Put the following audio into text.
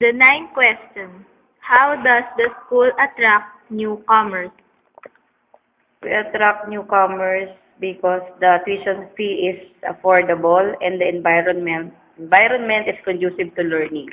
The ninth question. How does the school attract newcomers? We attract newcomers because the tuition fee is affordable and the environment environment is conducive to learning.